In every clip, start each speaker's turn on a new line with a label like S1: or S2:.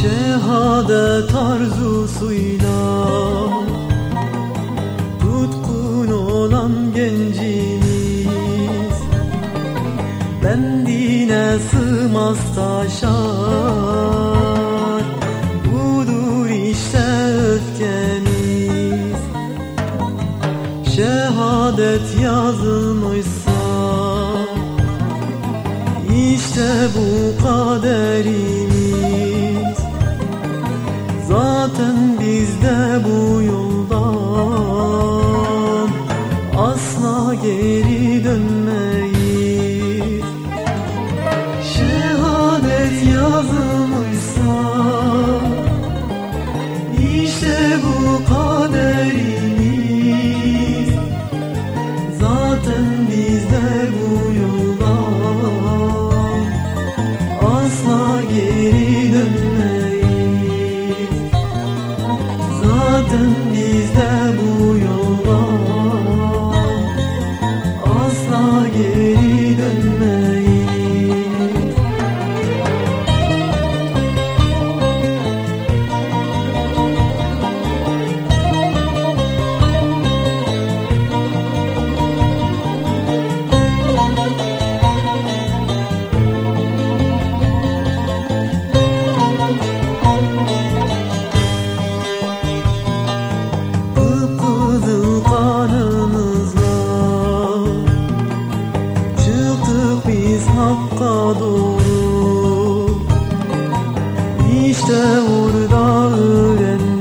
S1: Şehadet arzusuyla Tutkun olan gencimiz. Bendine sığmaz taşar Budur işte öfkemiz. Şehadet yazılmışsa geri dönmeyiz Şehadet yazılmışsa İşte bu kaderimiz. Zaten biz de bu yoldan Asla geri dönmeyiz. Zaten biz Çıktık biz hakka doğru. İşte orada öğrendik.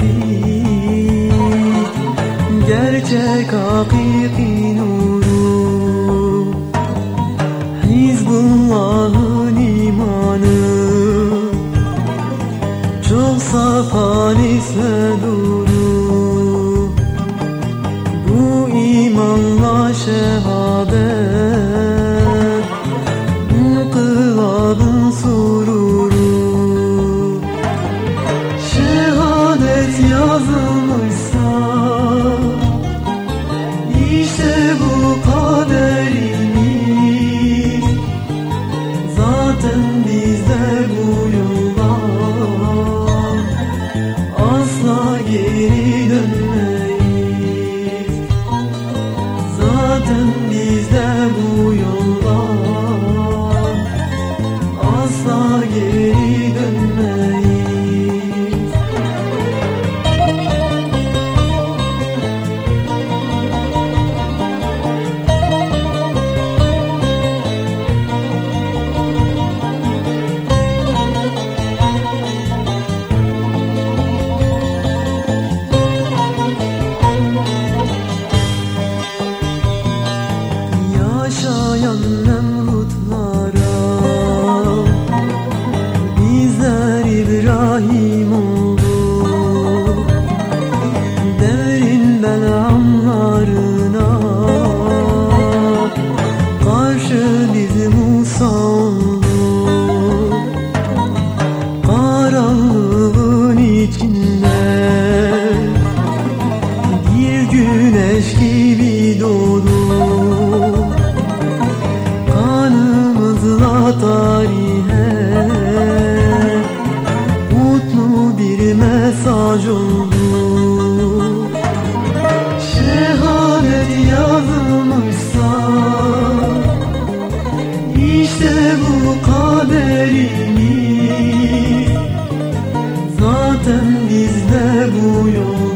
S1: Gerçek hakiki yazılmışsa İşte bu kaderimiz Zaten biz de bu yoldan Asla geri dönmeyiz. Zaten biz de bu yoldan Asla geri mesaj oldu. Şehadet yazılmışsa İşte bu kaderimiz Zaten biz de bu yoldan